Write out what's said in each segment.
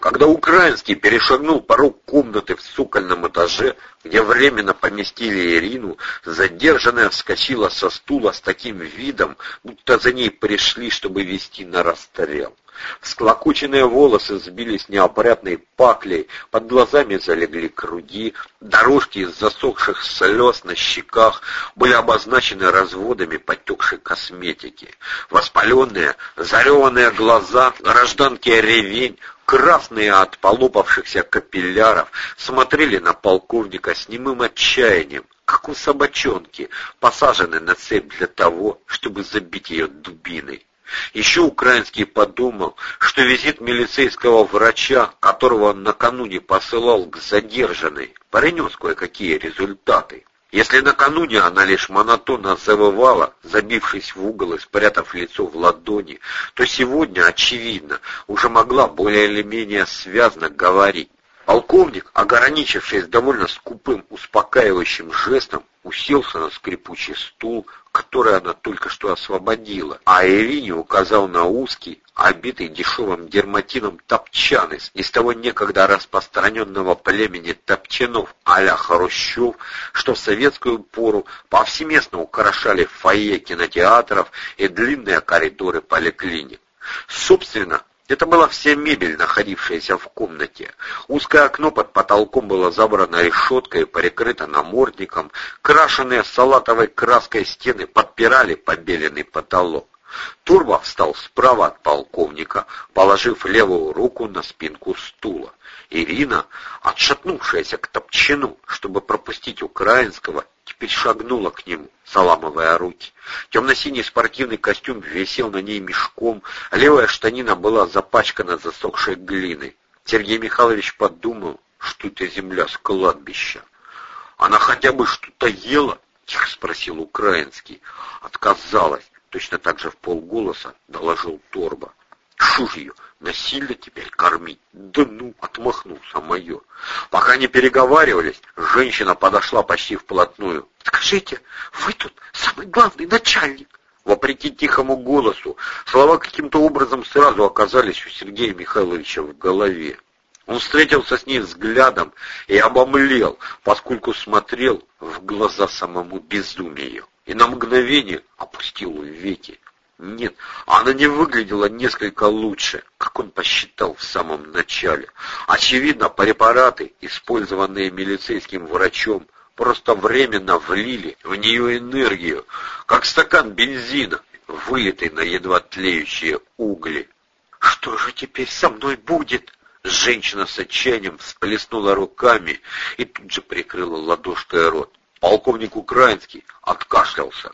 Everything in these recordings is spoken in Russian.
Когда Украинский перешагнул порог комнаты в сукольном этаже, где временно поместили Ирину, задержанная вскочила со стула с таким видом, будто за ней пришли, чтобы вести на расстрел. Всклокоченные волосы сбились неопрятной паклей, под глазами залегли круги, дорожки из засохших слез на щеках были обозначены разводами потекшей косметики. Воспаленные, зареванные глаза, гражданки ревень, красные от полопавшихся капилляров, смотрели на полковника с немым отчаянием, как у собачонки, посаженной на цепь для того, чтобы забить ее дубиной. Еще Украинский подумал, что визит милицейского врача, которого он накануне посылал к задержанной, принес кое-какие результаты. Если накануне она лишь монотонно завывала, забившись в угол и спрятав лицо в ладони, то сегодня, очевидно, уже могла более или менее связно говорить. Полковник, ограничившись довольно скупым, успокаивающим жестом, уселся на скрипучий стул, который она только что освободила, а Ирине указал на узкий, обитый дешевым дерматином топчан из, из того некогда распространенного племени топчанов а-ля Хрущев, что в советскую пору повсеместно украшали фойе кинотеатров и длинные коридоры поликлиник. Собственно, это была вся мебель, находившаяся в комнате. Узкое окно под потолком было забрано решеткой, прикрыто намордником. Крашенные салатовой краской стены подпирали побеленный потолок. Турбо встал справа от полковника, положив левую руку на спинку стула. Ирина, отшатнувшаяся к топчину, чтобы пропустить украинского, теперь шагнула к нему, заламывая руки. Темно-синий спортивный костюм висел на ней мешком, левая штанина была запачкана засохшей глиной. Сергей Михайлович подумал, что это земля с кладбища. «Она хотя бы что-то ела?» — тихо спросил украинский. Отказалась, точно так же в полголоса доложил Торба. Чушь ее, насильно теперь кормить. Да ну, отмахнулся майор. Пока не переговаривались, женщина подошла почти вплотную. Скажите, вы тут самый главный начальник. Вопреки тихому голосу, слова каким-то образом сразу оказались у Сергея Михайловича в голове. Он встретился с ней взглядом и обомлел, поскольку смотрел в глаза самому безумию, и на мгновение опустил веки. Нет, она не выглядела несколько лучше, как он посчитал в самом начале. Очевидно, препараты, использованные милицейским врачом, просто временно влили в нее энергию, как стакан бензина, вылитый на едва тлеющие угли. «Что же теперь со мной будет?» Женщина с отчаянием всплеснула руками и тут же прикрыла ладошкой рот. Полковник Украинский откашлялся.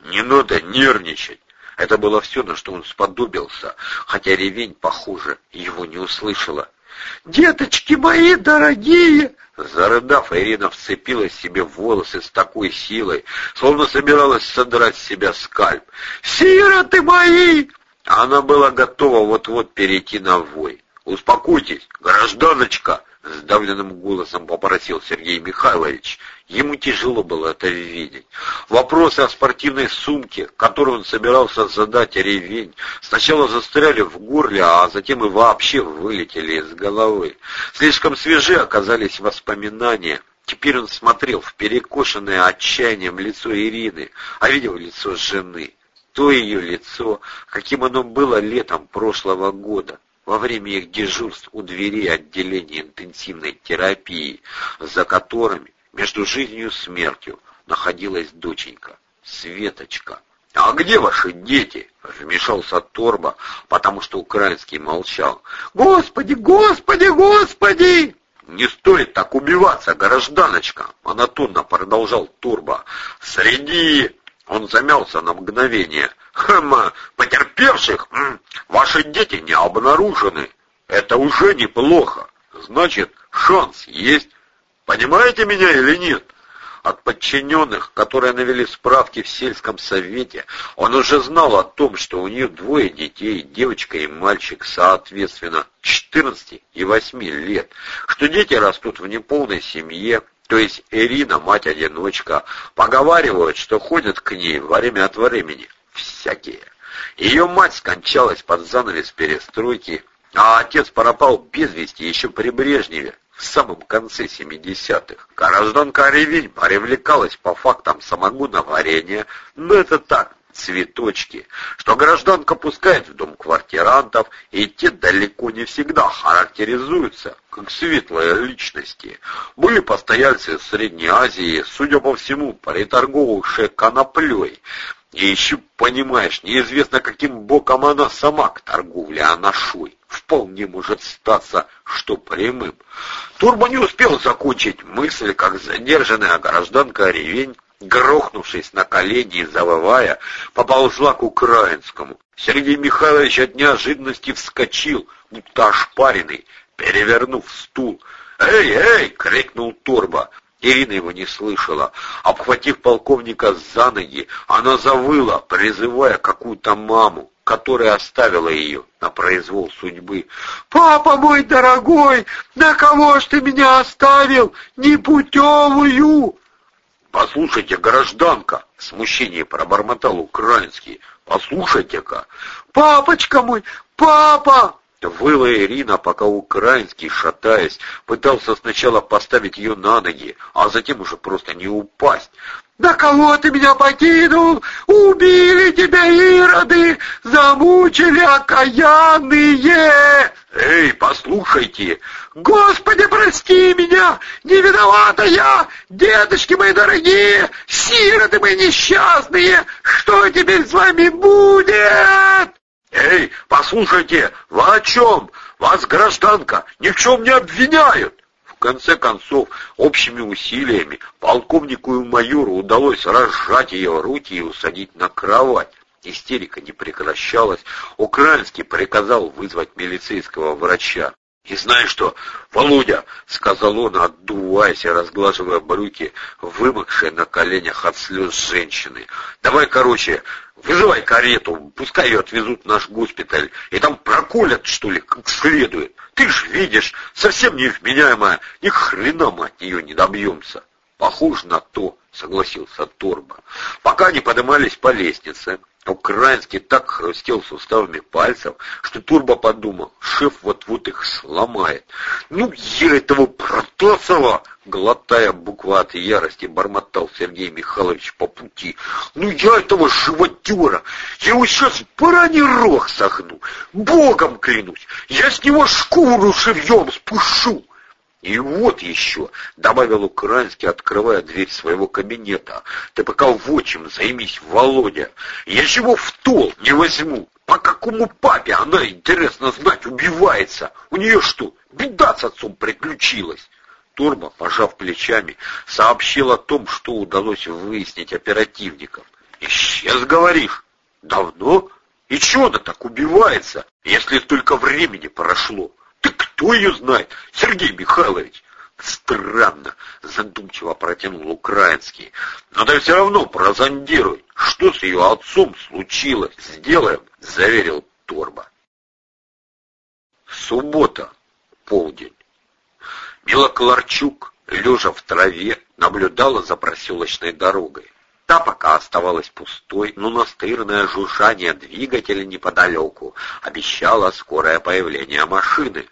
«Не надо нервничать. Это было все, на что он сподобился, хотя ревень, похоже, его не услышала. «Деточки мои дорогие!» Зарыдав, Ирина вцепилась себе в волосы с такой силой, словно собиралась содрать с себя скальп. «Сироты мои!» Она была готова вот-вот перейти на вой. «Успокойтесь, гражданочка!» — сдавленным голосом попросил Сергей Михайлович. Ему тяжело было это видеть. Вопросы о спортивной сумке, которую он собирался задать ревень, сначала застряли в горле, а затем и вообще вылетели из головы. Слишком свежи оказались воспоминания. Теперь он смотрел в перекошенное отчаянием лицо Ирины, а видел лицо жены. То ее лицо, каким оно было летом прошлого года во время их дежурств у двери отделения интенсивной терапии, за которыми между жизнью и смертью находилась доченька, Светочка. «А где ваши дети?» — вмешался Торба, потому что украинский молчал. «Господи, господи, господи!» «Не стоит так убиваться, гражданочка!» — монотонно продолжал Турбо. «Среди...» — он замялся на мгновение. «Хм, потерпевших ваши дети не обнаружены. Это уже неплохо. Значит, шанс есть. Понимаете меня или нет? От подчиненных, которые навели справки в сельском совете, он уже знал о том, что у нее двое детей, девочка и мальчик, соответственно, 14 и 8 лет, что дети растут в неполной семье, то есть Ирина, мать-одиночка, поговаривают, что ходят к ней время от времени всякие. Ее мать скончалась под занавес перестройки, А отец пропал без вести еще при Брежневе, в самом конце 70-х. Гражданка Ревень привлекалась по фактам самогоноварения, но это так, цветочки, что гражданка пускает в дом квартирантов, и те далеко не всегда характеризуются как светлые личности. Были постояльцы Средней Азии, судя по всему, приторговавшие коноплей, и еще, понимаешь, неизвестно, каким боком она сама к торговле анашой. Вполне может статься, что прямым. Турбо не успел закончить мысль, как задержанная гражданка Ревень, грохнувшись на колени и завывая, поползла к украинскому. Сергей Михайлович от неожиданности вскочил, будто ошпаренный, перевернув стул. «Эй, эй!» — крикнул Турбо. Ирина его не слышала. Обхватив полковника за ноги, она завыла, призывая какую-то маму, которая оставила ее на произвол судьбы. «Папа мой дорогой, на кого ж ты меня оставил, непутевую?» «Послушайте, гражданка!» — в смущении пробормотал украинский. «Послушайте-ка!» «Папочка мой! Папа!» Выла Ирина, пока украинский, шатаясь, пытался сначала поставить ее на ноги, а затем уже просто не упасть. «На кого ты меня покинул? Убили тебя ироды! Замучили окаянные!» «Эй, послушайте!» «Господи, прости меня! Не виновата я! Дедушки мои дорогие! Сироты мои несчастные! Что теперь с вами будет?» «Эй, послушайте, вы о чем? Вас, гражданка, ни в чем не обвиняют!» Конце концов, общими усилиями полковнику и майору удалось разжать ее руки и усадить на кровать. Истерика не прекращалась. Украинский приказал вызвать милицейского врача. «И знаешь что, Володя!» — сказал он, отдуваясь и разглаживая брюки, вымокшие на коленях от слез женщины. «Давай, короче, вызывай карету, пускай ее отвезут в наш госпиталь, и там проколят, что ли, как следует. Ты ж видишь, совсем невменяемая, ни хрена мы от нее не добьемся». «Похоже на то», — согласился Торба. Пока они поднимались по лестнице, Украинский так хрустел суставами пальцев, что Турбо подумал, шеф вот-вот их сломает. «Ну, я этого Протасова!» Глотая буква от ярости, бормотал Сергей Михайлович по пути. «Ну, я этого животера! Я его сейчас бараний рог согну! Богом клянусь! Я с него шкуру живьем спушу!» «И вот еще», — добавил Украинский, открывая дверь своего кабинета, «ты пока в отчим займись, Володя. Я чего в тол не возьму? По какому папе она, интересно знать, убивается? У нее что, беда с отцом приключилась?» Турма, пожав плечами, сообщил о том, что удалось выяснить оперативников. «Исчез, говоришь? Давно? И чего она так убивается, если столько времени прошло?» Кто ее знает, Сергей Михайлович? Странно, задумчиво протянул украинский. Надо все равно прозондировать, что с ее отцом случилось. Сделаем, заверил Торба. Суббота, полдень. Мила Кларчук, лежа в траве, наблюдала за проселочной дорогой. Та пока оставалась пустой, но настырное жужжание двигателя неподалеку обещало скорое появление машины.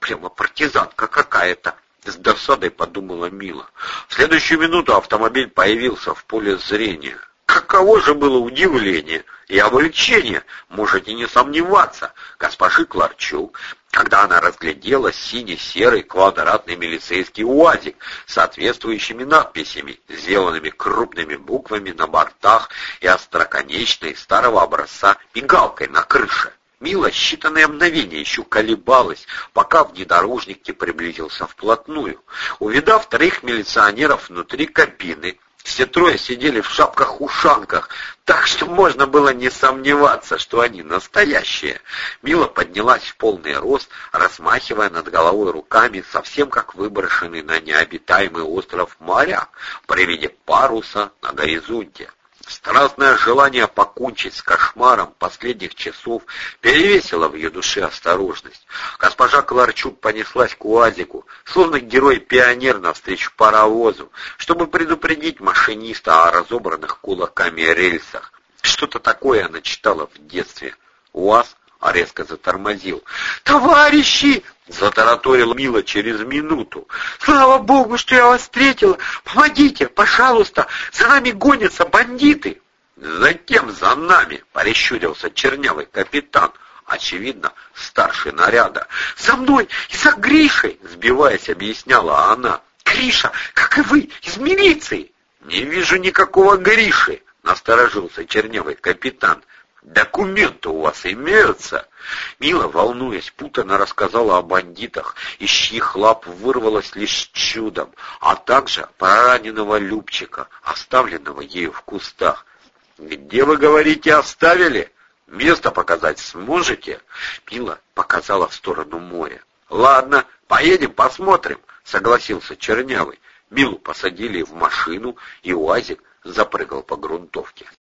Прямо партизанка какая-то. С досадой подумала Мила. В следующую минуту автомобиль появился в поле зрения. Каково же было удивление и облегчение, можете не сомневаться, госпожи Кларчук, когда она разглядела сине-серый квадратный милицейский УАЗик с соответствующими надписями, сделанными крупными буквами на бортах и остроконечной старого образца мигалкой на крыше. Мила считанные мгновения еще колебалась, пока внедорожник не приблизился вплотную. Увидав троих милиционеров внутри кабины, все трое сидели в шапках-ушанках, так что можно было не сомневаться, что они настоящие. Мила поднялась в полный рост, размахивая над головой руками, совсем как выброшенный на необитаемый остров моряк при виде паруса на горизонте. Страстное желание покончить с кошмаром последних часов перевесило в ее душе осторожность. Госпожа Кларчук понеслась к УАЗику, словно герой-пионер навстречу паровозу, чтобы предупредить машиниста о разобранных кулаками рельсах. Что-то такое она читала в детстве. УАЗ резко затормозил. «Товарищи!» — затараторила Мила через минуту. «Слава Богу, что я вас встретила! Помогите, пожалуйста! За нами гонятся бандиты!» «Затем за нами!» — прищурился чернявый капитан очевидно, старший наряда. «За мной и за Гришей!» — сбиваясь, объясняла она. «Гриша, как и вы, из милиции!» «Не вижу никакого Гриши!» — насторожился чернявый капитан. «Документы у вас имеются?» Мила, волнуясь, путано рассказала о бандитах, из чьих лап вырвалось лишь чудом, а также про раненого Любчика, оставленного ею в кустах. «Где, вы говорите, оставили?» Место показать сможете?» Пила показала в сторону моря. «Ладно, поедем посмотрим», — согласился Чернявый. Милу посадили в машину, и УАЗик запрыгал по грунтовке.